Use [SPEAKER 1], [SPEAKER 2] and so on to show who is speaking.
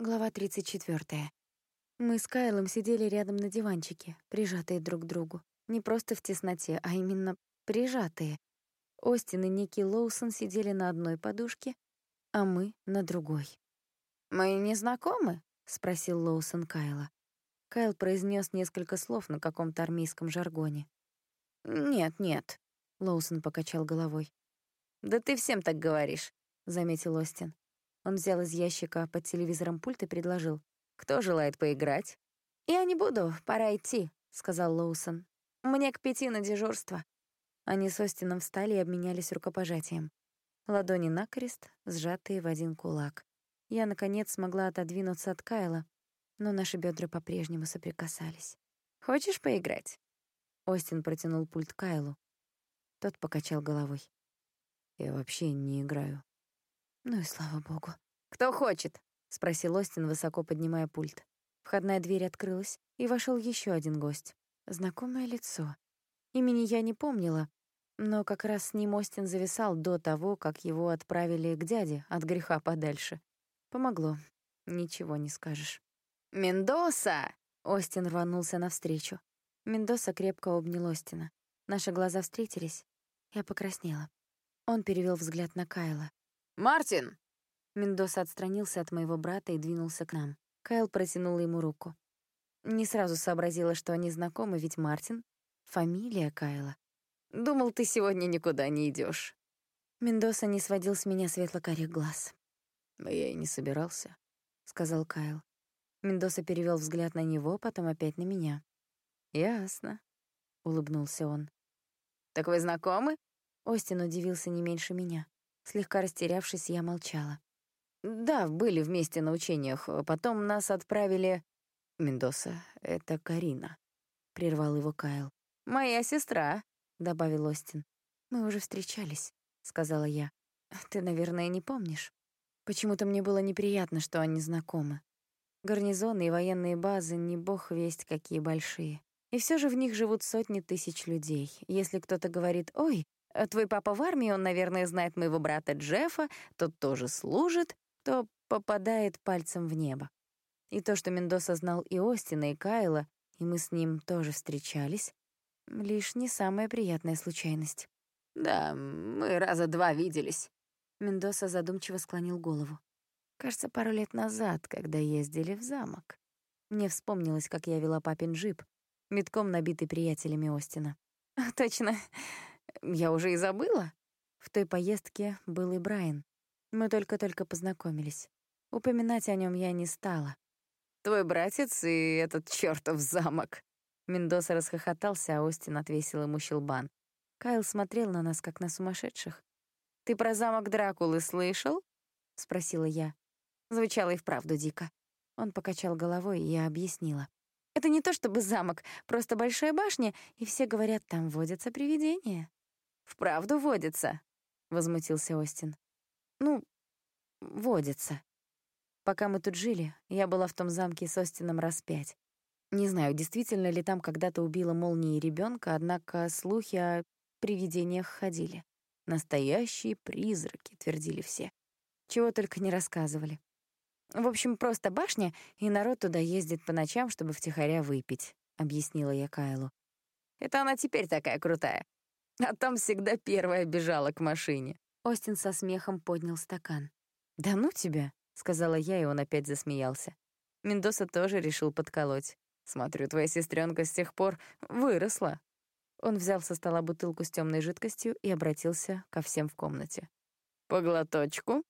[SPEAKER 1] Глава 34. Мы с Кайлом сидели рядом на диванчике, прижатые друг к другу. Не просто в тесноте, а именно прижатые. Остин и Ники Лоусон сидели на одной подушке, а мы — на другой.
[SPEAKER 2] «Мы не знакомы?»
[SPEAKER 1] — спросил Лоусон Кайла. Кайл произнес несколько слов на каком-то армейском жаргоне.
[SPEAKER 2] «Нет, нет», —
[SPEAKER 1] Лоусон покачал головой.
[SPEAKER 2] «Да ты всем так говоришь», —
[SPEAKER 1] заметил Остин. Он взял из ящика под телевизором пульт и предложил.
[SPEAKER 2] «Кто желает поиграть?»
[SPEAKER 1] «Я не буду, пора идти», — сказал Лоусон. «Мне к пяти на дежурство». Они с Остином встали и обменялись рукопожатием. Ладони накрест, сжатые в один кулак. Я, наконец, смогла отодвинуться от Кайла, но наши бедра по-прежнему соприкасались.
[SPEAKER 2] «Хочешь поиграть?»
[SPEAKER 1] Остин протянул пульт Кайлу. Тот покачал головой.
[SPEAKER 3] «Я вообще не играю».
[SPEAKER 1] Ну и слава богу.
[SPEAKER 2] «Кто хочет?»
[SPEAKER 1] — спросил Остин, высоко поднимая пульт. Входная дверь открылась, и вошел еще один гость. Знакомое лицо. Имени я не помнила, но как раз с ним Остин зависал до того, как его отправили к дяде от греха подальше. Помогло. Ничего не скажешь.
[SPEAKER 2] «Мендоса!»
[SPEAKER 1] Остин рванулся навстречу. Мендоса крепко обнял Остина. Наши глаза встретились. Я покраснела. Он перевел взгляд на Кайла.
[SPEAKER 2] «Мартин!»
[SPEAKER 1] Мендоса отстранился от моего брата и двинулся к нам. Кайл протянул ему руку. Не сразу сообразила, что они знакомы, ведь Мартин — фамилия Кайла.
[SPEAKER 2] «Думал, ты сегодня никуда не идешь.
[SPEAKER 1] Мендоса не сводил с меня светло-карих глаз.
[SPEAKER 3] «А я и не собирался», —
[SPEAKER 1] сказал Кайл. Мендоса перевел взгляд на него, потом опять на меня.
[SPEAKER 3] «Ясно», — улыбнулся он.
[SPEAKER 2] «Так вы знакомы?»
[SPEAKER 1] Остин удивился не меньше меня. Слегка растерявшись, я молчала.
[SPEAKER 3] «Да, были вместе на учениях. Потом нас отправили...»
[SPEAKER 1] «Мендоса, это Карина», — прервал его Кайл.
[SPEAKER 2] «Моя сестра», —
[SPEAKER 1] добавил Остин. «Мы уже встречались», — сказала я. «Ты, наверное, не помнишь?» Почему-то мне было неприятно, что они знакомы. Гарнизоны и военные базы не бог весть какие большие. И все же в них живут сотни тысяч людей. Если кто-то говорит «Ой, твой папа в армии, он, наверное, знает моего брата Джеффа, тот тоже служит, то попадает пальцем в небо. И то, что Мендоса знал и Остина, и Кайла, и мы с ним тоже встречались, лишь не самая приятная случайность.
[SPEAKER 2] «Да, мы раза два виделись».
[SPEAKER 1] Мендоса задумчиво склонил голову. Кажется, пару лет назад, когда ездили в замок. Мне вспомнилось, как я вела папин джип, метком набитый приятелями Остина.
[SPEAKER 2] «Точно, я уже и забыла.
[SPEAKER 1] В той поездке был и Брайан. Мы только-только познакомились. Упоминать о нем я не стала.
[SPEAKER 2] Твой братец и этот чертов замок.
[SPEAKER 1] Мендоса расхохотался, а Остин отвесил ему щелбан. Кайл смотрел на нас, как на сумасшедших.
[SPEAKER 2] «Ты про замок Дракулы слышал?»
[SPEAKER 1] — спросила я. Звучало и вправду дико. Он покачал головой, и я объяснила. «Это не то чтобы замок, просто большая башня, и все говорят, там водятся привидения».
[SPEAKER 2] «Вправду водится?»
[SPEAKER 1] — возмутился Остин. «Ну, водится. Пока мы тут жили, я была в том замке с Остином раз пять. Не знаю, действительно ли там когда-то убила молнией ребенка, однако слухи о привидениях ходили. Настоящие призраки, твердили все. Чего только не рассказывали. В общем, просто башня, и народ туда ездит по ночам, чтобы втихаря выпить, — объяснила я Кайлу.
[SPEAKER 2] Это она теперь такая крутая. А там всегда первая бежала к машине.
[SPEAKER 1] Остин со смехом поднял стакан. «Да ну тебя!» — сказала я, и он опять засмеялся. Мендоса тоже решил подколоть. «Смотрю, твоя сестренка с тех пор выросла». Он взял со стола бутылку с темной жидкостью и обратился ко всем в комнате.
[SPEAKER 2] «По глоточку?»